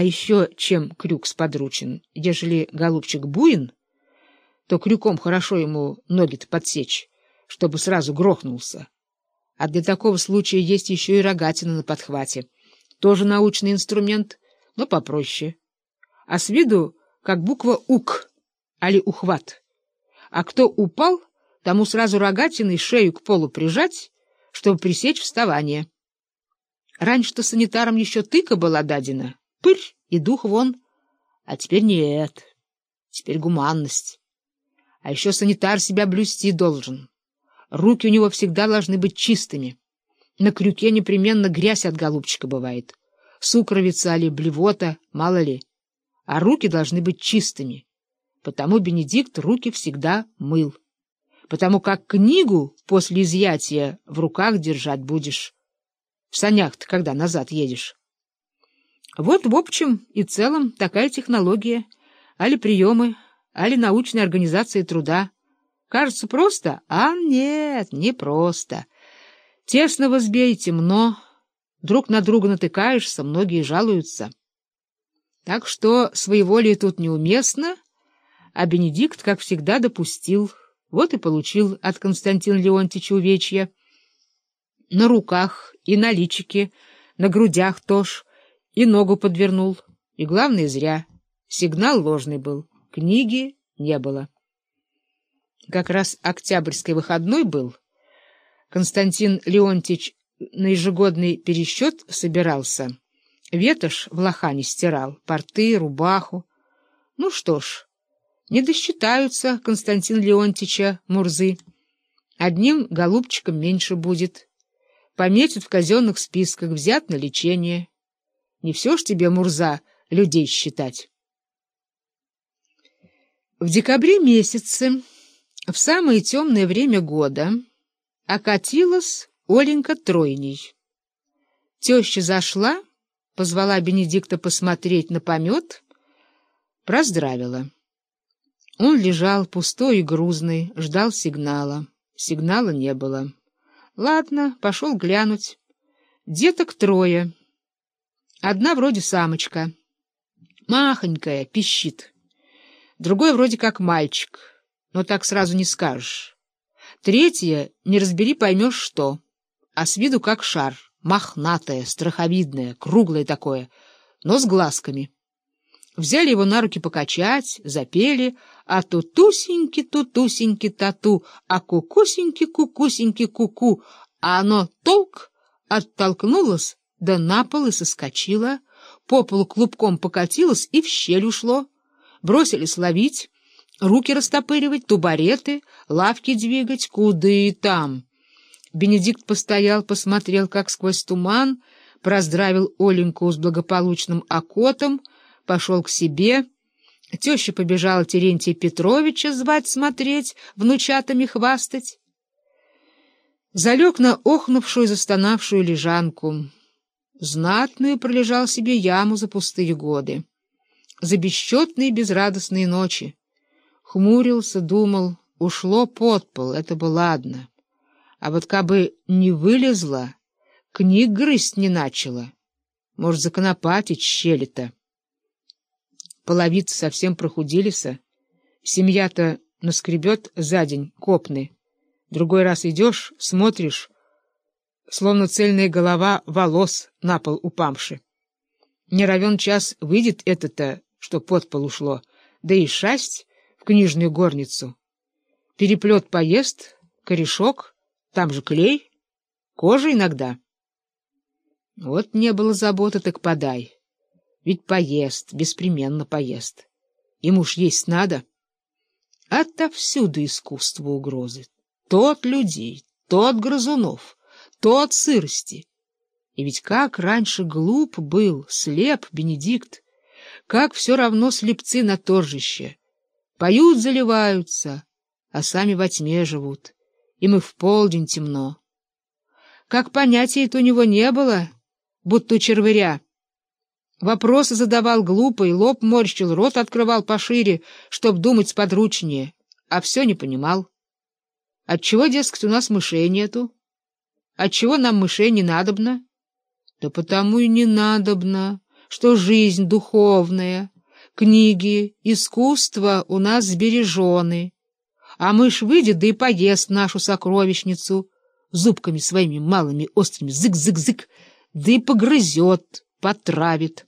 А еще чем крюк сподручен? Ежели голубчик буин, то крюком хорошо ему ноги-то подсечь, чтобы сразу грохнулся. А для такого случая есть еще и рогатина на подхвате. Тоже научный инструмент, но попроще. А с виду как буква «ук», али «ухват». А кто упал, тому сразу рогатиной шею к полу прижать, чтобы пресечь вставание. Раньше-то санитарам еще тыка была дадена, пырь и дух вон, а теперь нет, теперь гуманность. А еще санитар себя блюсти должен. Руки у него всегда должны быть чистыми. На крюке непременно грязь от голубчика бывает. Сукровица или блевота, мало ли. А руки должны быть чистыми. Потому Бенедикт руки всегда мыл. Потому как книгу после изъятия в руках держать будешь. В санях-то когда назад едешь. Вот, в общем и целом, такая технология, али приемы, али научной организации труда. Кажется просто, а нет, не просто. Тесно в избе и темно, друг на друга натыкаешься, многие жалуются. Так что своеволие тут неуместно, а Бенедикт, как всегда, допустил. Вот и получил от Константина Леонтьевича увечья. На руках и на личике, на грудях тоже, и ногу подвернул. И главное, зря. Сигнал ложный был. Книги не было. Как раз октябрьский выходной был. Константин Леонтьевич на ежегодный пересчет собирался. Ветошь в лохане стирал, порты, рубаху. Ну что ж, не досчитаются Константин Леонтьевича Мурзы. Одним голубчиком меньше будет. Пометят в казенных списках, взят на лечение. Не все ж тебе, Мурза, людей считать. В декабре месяце, в самое темное время года, окатилась Оленька тройней. Теща зашла, позвала Бенедикта посмотреть на помет, проздравила. Он лежал пустой и грузный, ждал сигнала. Сигнала не было. Ладно, пошел глянуть. Деток трое. Одна вроде самочка. Махонькая, пищит. Другой вроде как мальчик, но так сразу не скажешь. Третье, не разбери, поймешь что, а с виду как шар, мохнатое, страховидное, круглое такое, но с глазками. Взяли его на руки покачать, запели, а тутусеньки-тутусеньки-тату, а кукусеньки-кукусеньки-куку, а оно толк оттолкнулось, да на пол и соскочило, по полу клубком покатилось и в щель ушло бросились ловить, руки растопыривать, тубареты, лавки двигать, куды там. Бенедикт постоял, посмотрел, как сквозь туман, проздравил Оленьку с благополучным окотом, пошел к себе. Теща побежала Терентия Петровича звать смотреть, внучатами хвастать. Залег на охнувшую, застонавшую лежанку. Знатную пролежал себе яму за пустые годы за бесчетные безрадостные ночи. Хмурился, думал, ушло под пол, это бы ладно. А вот кабы не вылезла, книг грызть не начала. Может, законопатить щели-то. Половицы совсем прохудились. Семья-то наскребет за день копны. Другой раз идешь, смотришь, словно цельная голова волос на пол упамши. Не равен час выйдет это-то что под пол ушло, да и шасть в книжную горницу. Переплет поест, корешок, там же клей, кожа иногда. Вот не было заботы, так подай. Ведь поест, беспременно поест. Ему ж есть надо. Отовсюду искусство угрозы. Тот людей, тот грызунов, тот сырости. И ведь как раньше глуп был, слеп Бенедикт, как все равно слепцы на торжище. Поют, заливаются, а сами во тьме живут. Им и в полдень темно. Как понятия-то у него не было, будто у червыря. Вопросы задавал глупый, лоб морщил, рот открывал пошире, чтоб думать сподручнее, а все не понимал. Отчего, дескать, у нас мышей нету? Отчего нам мышей не надобно? Да потому и не надобно что жизнь духовная, книги, искусство у нас сбережены, а мышь выйдет да и поест нашу сокровищницу зубками своими малыми острыми зык-зык-зык, да и погрызет, потравит.